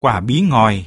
Quả bí ngòi.